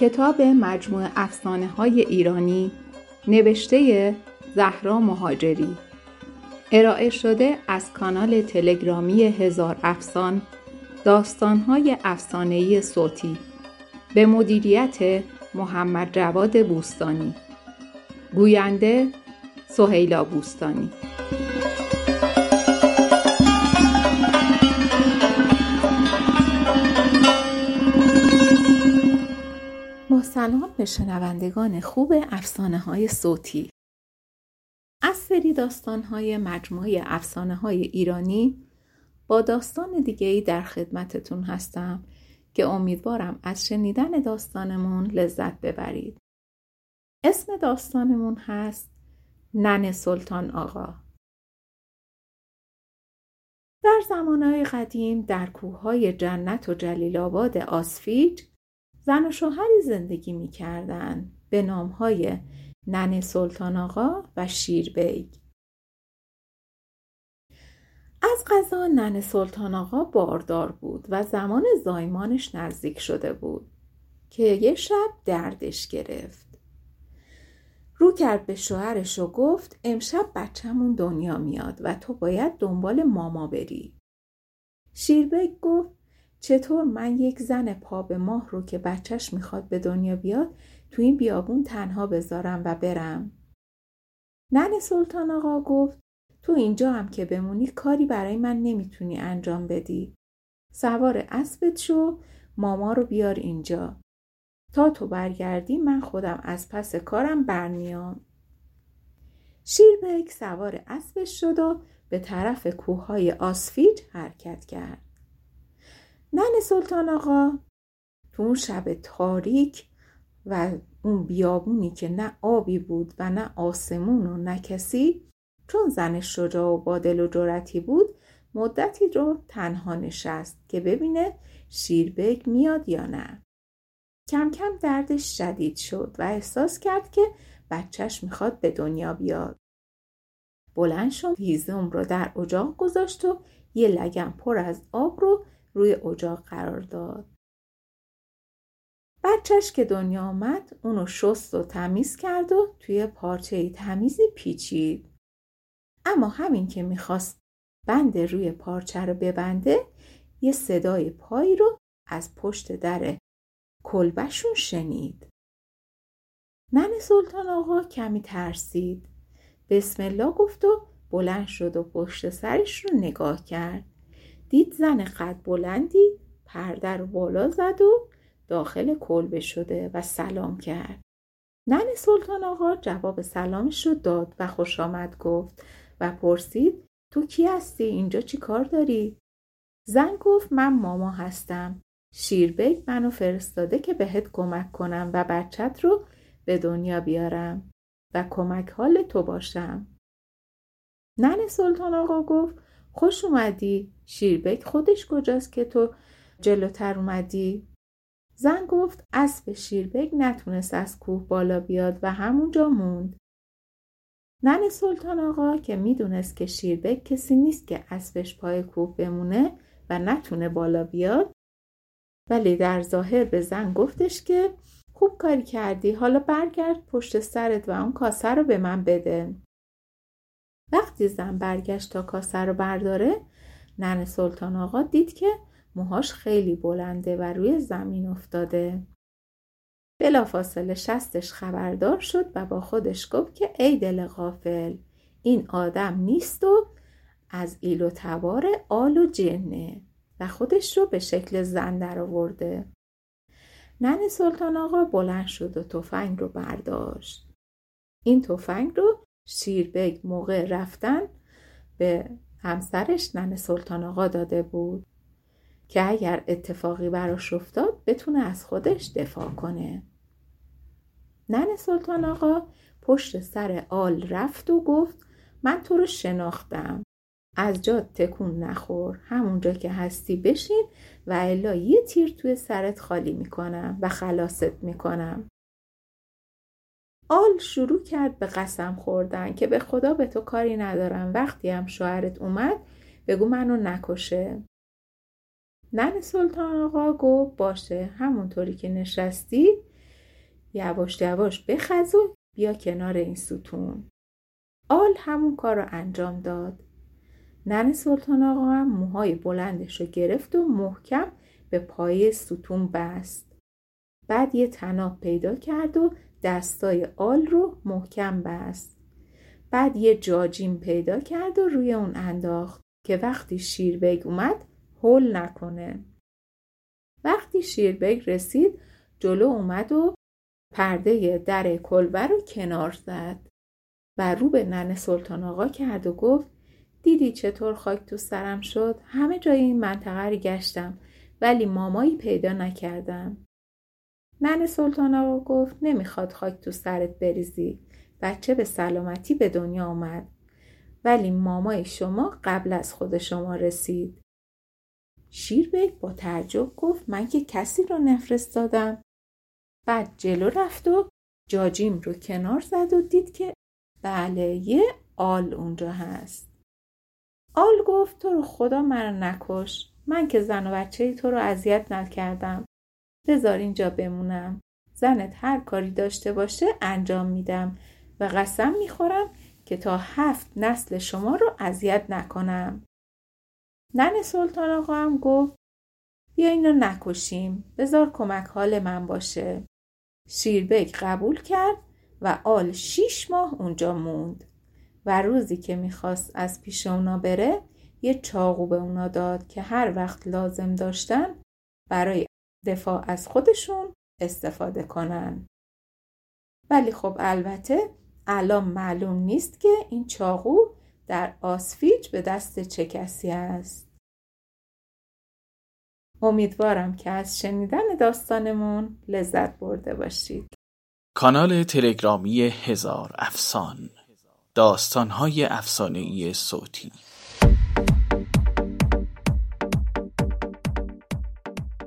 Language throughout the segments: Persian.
کتاب مجموع افسانه های ایرانی نوشته زهرا مهاجری. ارائه شده از کانال تلگرامی هزار افسان داستانهای افسانهای صوتی. به مدیریت محمد جواد بوستانی. گوینده سهیلا بوستانی. سلام به شنوندگان خوب افسانه های صوتی. از سری داستان های مجموعه افسانه های ایرانی با داستان دیگه ای در خدمتتون هستم که امیدوارم از شنیدن داستانمون لذت ببرید. اسم داستانمون هست نن سلطان آقا. در زمانهای قدیم در کوههای جنت و جلیل آباد آسفیج زن و شوهری زندگی می کردن به نامهای نن سلطان آقا و شیر بیگ. از قضا نن سلطان آقا باردار بود و زمان زایمانش نزدیک شده بود که یه شب دردش گرفت. رو کرد به شوهرش و گفت امشب بچهمون دنیا میاد و تو باید دنبال ماما بری. شیربک گفت چطور من یک زن پا به ماه رو که بچهش می‌خواد به دنیا بیاد تو این بیابون تنها بذارم و برم؟ نن سلطان آقا گفت تو اینجا هم که بمونی کاری برای من نمی‌تونی انجام بدی. سوار اسبت شو ماما رو بیار اینجا. تا تو برگردی من خودم از پس کارم برمیام. شیربک سوار اسبش شد و به طرف کوههای آسفیج حرکت کرد. نن سلطان آقا. تو اون شب تاریک و اون بیابونی که نه آبی بود و نه آسمون و نه کسی چون زن شجاع و با دل و جرتی بود مدتی رو تنها نشست که ببینه شیربگ میاد یا نه. کم کم دردش شدید شد و احساس کرد که بچهش می‌خواد به دنیا بیاد. بلند شد هیزم رو در اجاق گذاشت و یه لگم پر از آب رو روی اجاق قرار داد. بچهش که دنیا آمد اونو شست و تمیز کرد و توی پارچه تمیزی پیچید. اما همین که می‌خواست بند روی پارچه رو ببنده یه صدای پایی رو از پشت در کلبشون شنید. نن سلطان آقا کمی ترسید. بسم الله گفت و بلند شد و پشت سرش رو نگاه کرد. دید زن قد بلندی پرده رو بالا زد و داخل کلبه شده و سلام کرد. نن سلطان آقا جواب سلامش رو داد و خوش آمد گفت و پرسید تو کی هستی؟ اینجا چی کار داری؟ زن گفت من ماما هستم. شیربگ منو فرستاده که بهت کمک کنم و بچت رو به دنیا بیارم و کمک حال تو باشم. نن سلطان آقا گفت خوش اومدی. شیربک خودش کجاست که تو جلوتر اومدی؟ زن گفت اسب شیربک نتونست از کوه بالا بیاد و همونجا موند. نن سلطان آقا که می‌دونست که شیربک کسی نیست که اسبش پای کوه بمونه و نتونه بالا بیاد ولی در ظاهر به زن گفتش که خوب کاری کردی حالا برگرد پشت سرت و اون کاسه رو به من بده. وقتی زن برگشت تا کاسه رو برداره نن سلطان آقا دید که موهاش خیلی بلنده و روی زمین افتاده. بلافاصله شستش خبردار شد و با خودش گفت که ای دل غافل این آدم نیست و از ایل و تبار آل و جنه و خودش رو به شکل زن در آورده نن سلطان آقا بلند شد و تفنگ رو برداشت. این تفنگ رو شیربگ موقع رفتن به همسرش نن سلطان آقا داده بود که اگر اتفاقی براش افتاد بتونه از خودش دفاع کنه. نن سلطان آقا پشت سر آل رفت و گفت من تو رو شناختم. از جا تکون نخور. همونجا که هستی بشین و الا یه تیر توی سرت خالی می‌کنم و خلاصت می‌کنم. آل شروع کرد به قسم خوردن که به خدا به تو کاری ندارم. وقتی هم شوهرت اومد بگو منو نکشه. نن سلطان آقا گفت باشه همونطوری که نشستی یواش یواش بخز و بیا کنار این ستون. آل همون کار رو انجام داد. نن سلطان آقا هم موهای بلندش رو گرفت و محکم به پای ستون بست. بعد یه تناب پیدا کرد و دستای آل رو محکم بست. بعد یه جاجیم پیدا کرد و روی اون انداخت که وقتی شیربگ اومد هول نکنه. وقتی شیربگ رسید جلو اومد و پرده در کلبه رو کنار زد و رو به ننه سلطان آقا کرد و گفت دیدی چطور خاک تو سرم شد؟ همه جای این منطقه رو گشتم ولی مامایی پیدا نکردم. ننه سلطان آقا گفت نمی‌خواد خاک تو سرت بریزی. بچه به سلامتی به دنیا آمد. ولی مامای شما قبل از خود شما رسید. شیربگ با تعجب گفت من که کسی رو نفرستادم. بعد جلو رفت و جاجیم رو کنار زد و دید که بله یه آل اونجا هست. آل گفت تو رو خدا من نکش. من که زن و بچه تو رو اذیت نکردم. بذار اینجا بمونم. زنت هر کاری داشته باشه انجام میدم و قسم می‌خورم که تا هفت نسل شما رو اذیت نکنم. نن سلطان آقا هم گفت بیا اینو نکشیم. بذار کمک حال من باشه. شیربک قبول کرد و آل شیش ماه اونجا موند. و روزی که می‌خواست از پیش اونا بره یه چاقو به اونا داد که هر وقت لازم داشتن برای دفاع از خودشون استفاده کنن. ولی خب البته الان معلوم نیست که این چاقو در آسفیج به دست چه کسی است. امیدوارم که از شنیدن داستانمون لذت برده باشید. کانال تلگرامی هزار افسان داستانهای ای صوتی.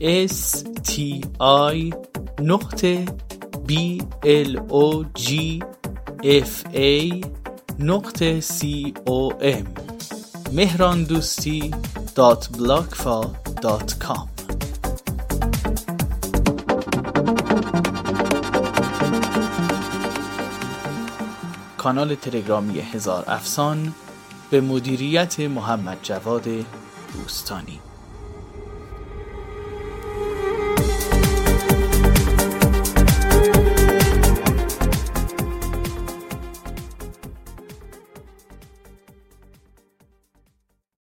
s t i نقطه b l o g f a نقطه c o m. مهراندوستی dot بلاگفا dot com کانال تلگرامی هزار افسان به مدیریت محمد جواد دوستانی.